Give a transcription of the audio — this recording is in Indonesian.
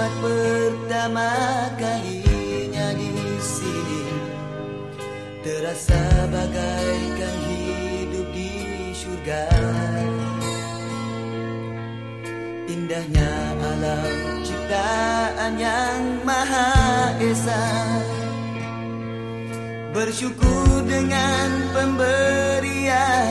buat pertama kalinya di sini. Terasa bagaikan hidup di surga. Indahnya alam ciptaan yang maha esa. Bersyukur dengan pemberian